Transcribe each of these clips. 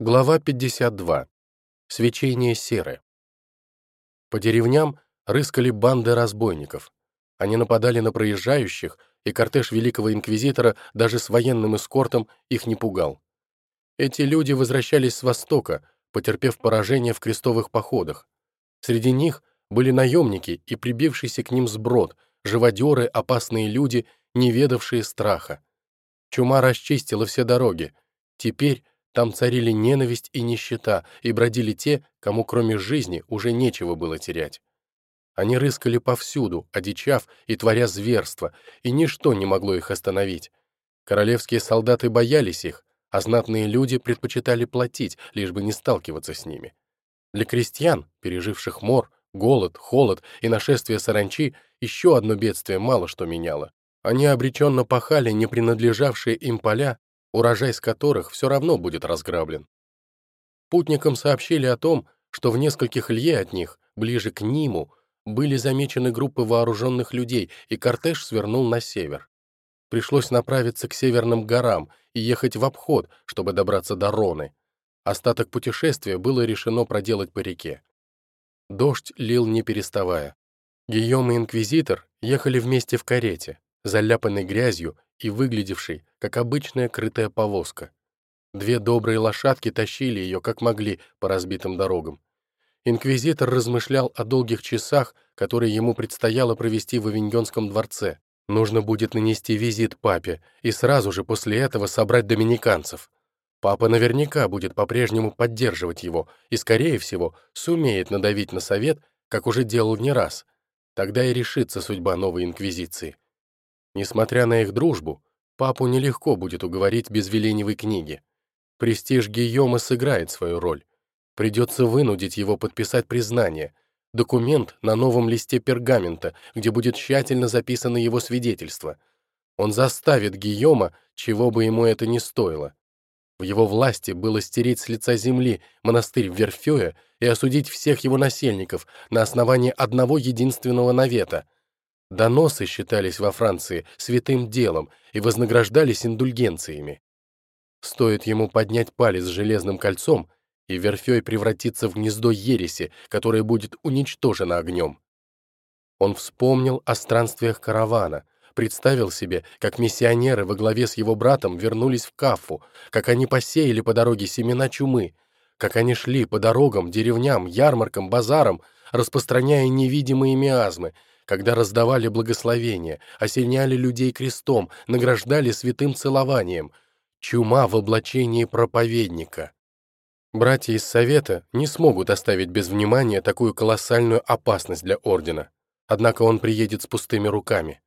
Глава 52. Свечение серы. По деревням рыскали банды разбойников. Они нападали на проезжающих, и кортеж великого инквизитора даже с военным эскортом их не пугал. Эти люди возвращались с востока, потерпев поражение в крестовых походах. Среди них были наемники и прибившийся к ним сброд, живодеры, опасные люди, не ведавшие страха. Чума расчистила все дороги. Теперь там царили ненависть и нищета, и бродили те, кому кроме жизни уже нечего было терять. Они рыскали повсюду, одичав и творя зверство, и ничто не могло их остановить. Королевские солдаты боялись их, а знатные люди предпочитали платить, лишь бы не сталкиваться с ними. Для крестьян, переживших мор, голод, холод и нашествие саранчи, еще одно бедствие мало что меняло. Они обреченно пахали не принадлежавшие им поля урожай с которых все равно будет разграблен. Путникам сообщили о том, что в нескольких лье от них, ближе к Ниму, были замечены группы вооруженных людей, и кортеж свернул на север. Пришлось направиться к северным горам и ехать в обход, чтобы добраться до Роны. Остаток путешествия было решено проделать по реке. Дождь лил не переставая. Гийом и Инквизитор ехали вместе в карете, заляпанной грязью и выглядевшей, как обычная крытая повозка. Две добрые лошадки тащили ее, как могли, по разбитым дорогам. Инквизитор размышлял о долгих часах, которые ему предстояло провести в Авиньонском дворце. Нужно будет нанести визит папе и сразу же после этого собрать доминиканцев. Папа наверняка будет по-прежнему поддерживать его и, скорее всего, сумеет надавить на совет, как уже делал не раз. Тогда и решится судьба новой инквизиции. Несмотря на их дружбу, папу нелегко будет уговорить без Веленевой книги. Престиж Гийома сыграет свою роль. Придется вынудить его подписать признание, документ на новом листе пергамента, где будет тщательно записано его свидетельство. Он заставит Гийома, чего бы ему это ни стоило. В его власти было стереть с лица земли монастырь Верфея и осудить всех его насельников на основании одного единственного навета — Доносы считались во Франции святым делом и вознаграждались индульгенциями. Стоит ему поднять палец с железным кольцом, и Верфей превратится в гнездо ереси, которое будет уничтожено огнем. Он вспомнил о странствиях каравана, представил себе, как миссионеры во главе с его братом вернулись в Кафу, как они посеяли по дороге семена чумы, как они шли по дорогам, деревням, ярмаркам, базарам, распространяя невидимые миазмы, когда раздавали благословения, осеняли людей крестом, награждали святым целованием. Чума в облачении проповедника. Братья из Совета не смогут оставить без внимания такую колоссальную опасность для Ордена. Однако он приедет с пустыми руками.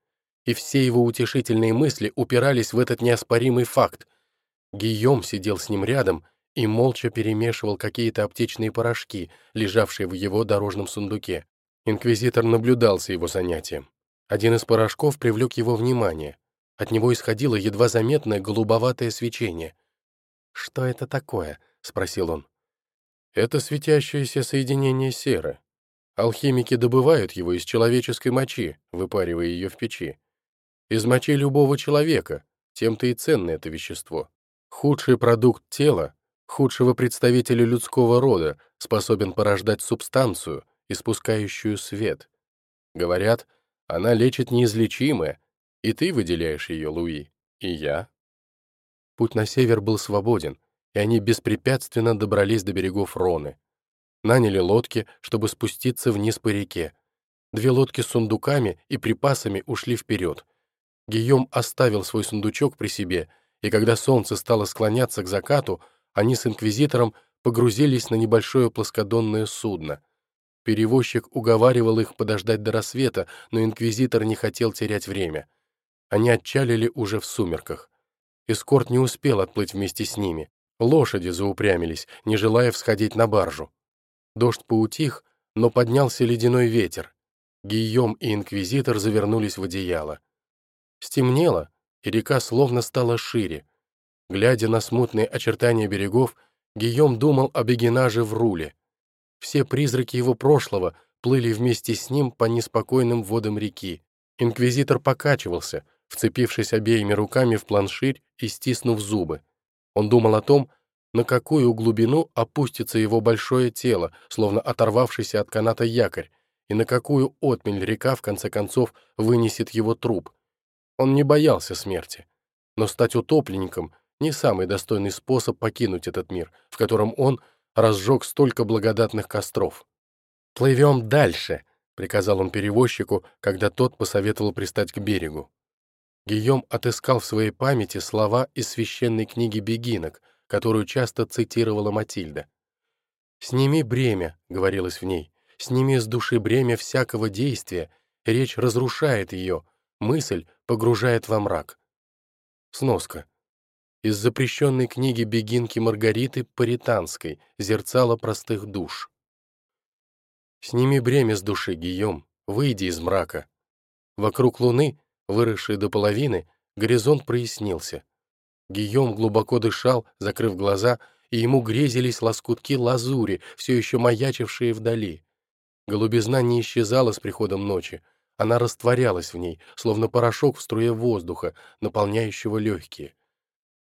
И все его утешительные мысли упирались в этот неоспоримый факт. Гийом сидел с ним рядом и молча перемешивал какие-то аптечные порошки, лежавшие в его дорожном сундуке. Инквизитор наблюдал за его занятием. Один из порошков привлек его внимание. От него исходило едва заметное голубоватое свечение. «Что это такое?» — спросил он. «Это светящееся соединение серы. Алхимики добывают его из человеческой мочи, выпаривая ее в печи. Из мочи любого человека, тем-то и ценно это вещество. Худший продукт тела, худшего представителя людского рода, способен порождать субстанцию — испускающую свет. Говорят, она лечит неизлечимое, и ты выделяешь ее, Луи, и я. Путь на север был свободен, и они беспрепятственно добрались до берегов Роны. Наняли лодки, чтобы спуститься вниз по реке. Две лодки с сундуками и припасами ушли вперед. Гийом оставил свой сундучок при себе, и когда солнце стало склоняться к закату, они с инквизитором погрузились на небольшое плоскодонное судно. Перевозчик уговаривал их подождать до рассвета, но инквизитор не хотел терять время. Они отчалили уже в сумерках. Эскорт не успел отплыть вместе с ними. Лошади заупрямились, не желая всходить на баржу. Дождь поутих, но поднялся ледяной ветер. Гийом и инквизитор завернулись в одеяло. Стемнело, и река словно стала шире. Глядя на смутные очертания берегов, Гийом думал об Эгенаже в руле. Все призраки его прошлого плыли вместе с ним по неспокойным водам реки. Инквизитор покачивался, вцепившись обеими руками в планширь и стиснув зубы. Он думал о том, на какую глубину опустится его большое тело, словно оторвавшийся от каната якорь, и на какую отмель река, в конце концов, вынесет его труп. Он не боялся смерти. Но стать утопленником — не самый достойный способ покинуть этот мир, в котором он разжег столько благодатных костров. «Плывем дальше», — приказал он перевозчику, когда тот посоветовал пристать к берегу. Гийом отыскал в своей памяти слова из священной книги «Бегинок», которую часто цитировала Матильда. «Сними бремя», — говорилось в ней, — «сними с души бремя всякого действия, речь разрушает ее, мысль погружает во мрак». Сноска. Из запрещенной книги «Бегинки Маргариты» Паританской «Зерцало простых душ». «Сними бремя с души, Гийом, выйди из мрака». Вокруг луны Выросший до половины, горизонт прояснился. Гийом глубоко дышал, закрыв глаза, и ему грезились лоскутки лазури, все еще маячившие вдали. Голубизна не исчезала с приходом ночи, она растворялась в ней, словно порошок в струе воздуха, наполняющего легкие.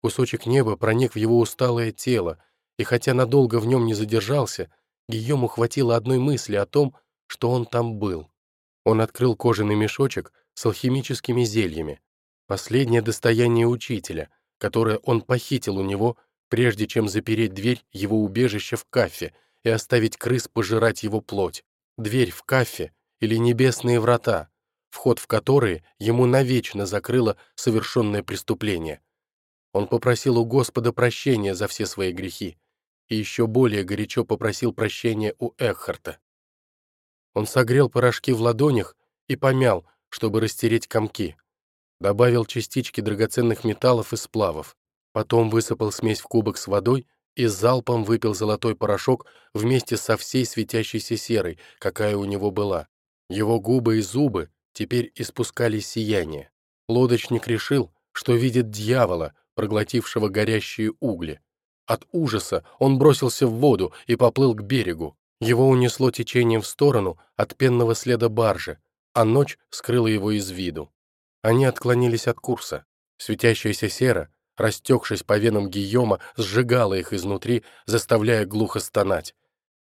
Кусочек неба проник в его усталое тело, и хотя надолго в нем не задержался, Гийому хватило одной мысли о том, что он там был. Он открыл кожаный мешочек, с алхимическими зельями, последнее достояние учителя, которое он похитил у него, прежде чем запереть дверь его убежища в кафе и оставить крыс пожирать его плоть. Дверь в кафе или небесные врата, вход в которые ему навечно закрыло совершенное преступление. Он попросил у Господа прощения за все свои грехи и еще более горячо попросил прощения у Экхарта. Он согрел порошки в ладонях и помял, чтобы растереть комки. Добавил частички драгоценных металлов и сплавов. Потом высыпал смесь в кубок с водой и залпом выпил золотой порошок вместе со всей светящейся серой, какая у него была. Его губы и зубы теперь испускали сияние. Лодочник решил, что видит дьявола, проглотившего горящие угли. От ужаса он бросился в воду и поплыл к берегу. Его унесло течением в сторону от пенного следа баржи, а ночь скрыла его из виду. Они отклонились от курса. Светящаяся сера, растекшись по венам Гийома, сжигала их изнутри, заставляя глухо стонать.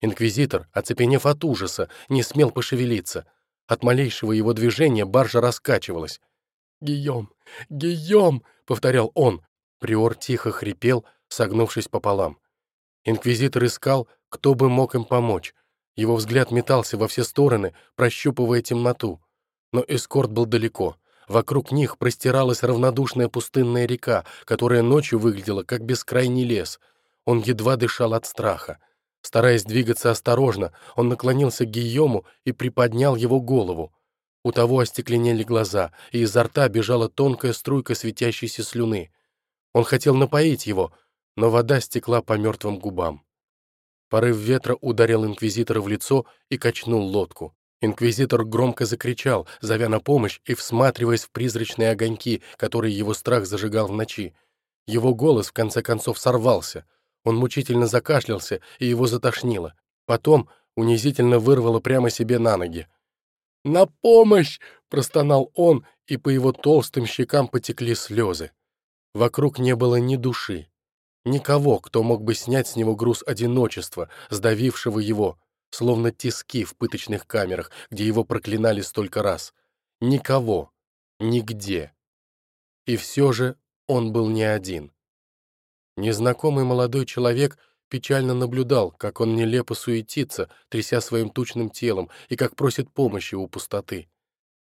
Инквизитор, оцепенев от ужаса, не смел пошевелиться. От малейшего его движения баржа раскачивалась. «Гийом! Гийом!» — повторял он. Приор тихо хрипел, согнувшись пополам. Инквизитор искал, кто бы мог им помочь, его взгляд метался во все стороны, прощупывая темноту. Но эскорт был далеко. Вокруг них простиралась равнодушная пустынная река, которая ночью выглядела как бескрайний лес. Он едва дышал от страха. Стараясь двигаться осторожно, он наклонился к Гийому и приподнял его голову. У того остекленели глаза, и изо рта бежала тонкая струйка светящейся слюны. Он хотел напоить его, но вода стекла по мертвым губам. Порыв ветра ударил инквизитора в лицо и качнул лодку. Инквизитор громко закричал, зовя на помощь и всматриваясь в призрачные огоньки, которые его страх зажигал в ночи. Его голос, в конце концов, сорвался. Он мучительно закашлялся, и его затошнило. Потом унизительно вырвало прямо себе на ноги. «На помощь!» — простонал он, и по его толстым щекам потекли слезы. Вокруг не было ни души. Никого, кто мог бы снять с него груз одиночества, сдавившего его, словно тиски в пыточных камерах, где его проклинали столько раз. Никого. Нигде. И все же он был не один. Незнакомый молодой человек печально наблюдал, как он нелепо суетится, тряся своим тучным телом, и как просит помощи у пустоты.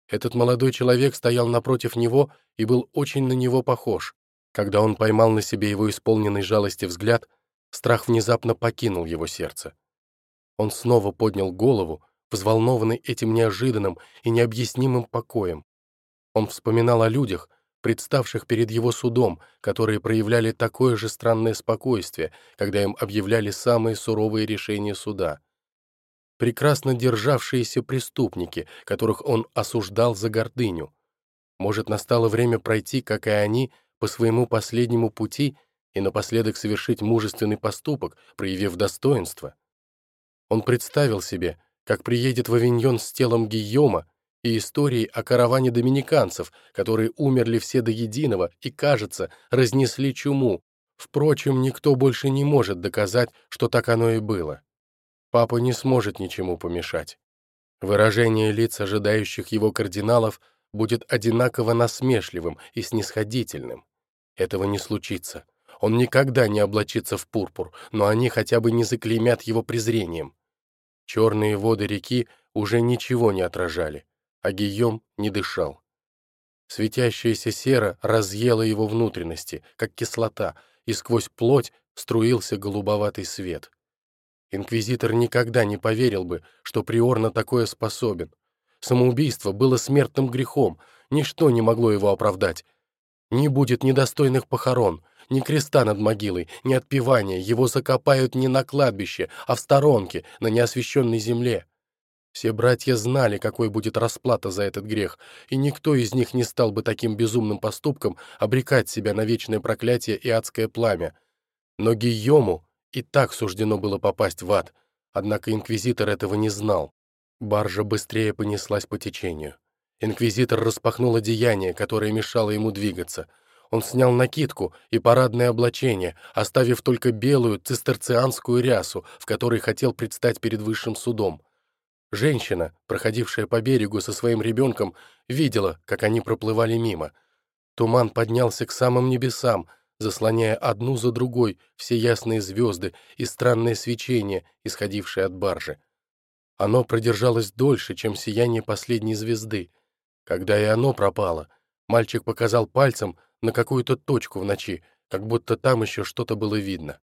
Этот молодой человек стоял напротив него и был очень на него похож. Когда он поймал на себе его исполненный жалости взгляд, страх внезапно покинул его сердце. Он снова поднял голову, взволнованный этим неожиданным и необъяснимым покоем. Он вспоминал о людях, представших перед его судом, которые проявляли такое же странное спокойствие, когда им объявляли самые суровые решения суда. Прекрасно державшиеся преступники, которых он осуждал за гордыню. Может, настало время пройти, как и они, по своему последнему пути и напоследок совершить мужественный поступок, проявив достоинство. Он представил себе, как приедет в Авиньон с телом Гийома и историей о караване доминиканцев, которые умерли все до единого и, кажется, разнесли чуму, Впрочем, никто больше не может доказать, что так оно и было. Папа не сможет ничему помешать. Выражение лиц ожидающих его кардиналов будет одинаково насмешливым и снисходительным. Этого не случится. Он никогда не облачится в пурпур, но они хотя бы не заклеймят его презрением. Черные воды реки уже ничего не отражали, а Гийом не дышал. Светящаяся сера разъела его внутренности, как кислота, и сквозь плоть струился голубоватый свет. Инквизитор никогда не поверил бы, что приор на такое способен. Самоубийство было смертным грехом, ничто не могло его оправдать. Не будет недостойных похорон, ни креста над могилой, ни отпевания, его закопают не на кладбище, а в сторонке, на неосвященной земле. Все братья знали, какой будет расплата за этот грех, и никто из них не стал бы таким безумным поступком обрекать себя на вечное проклятие и адское пламя. Но Гийому и так суждено было попасть в ад, однако инквизитор этого не знал. Баржа быстрее понеслась по течению. Инквизитор распахнул одеяние, которое мешало ему двигаться. Он снял накидку и парадное облачение, оставив только белую цистерцианскую рясу, в которой хотел предстать перед высшим судом. Женщина, проходившая по берегу со своим ребенком, видела, как они проплывали мимо. Туман поднялся к самым небесам, заслоняя одну за другой все ясные звезды и странное свечение, исходившее от баржи. Оно продержалось дольше, чем сияние последней звезды. Когда и оно пропало, мальчик показал пальцем на какую-то точку в ночи, как будто там еще что-то было видно.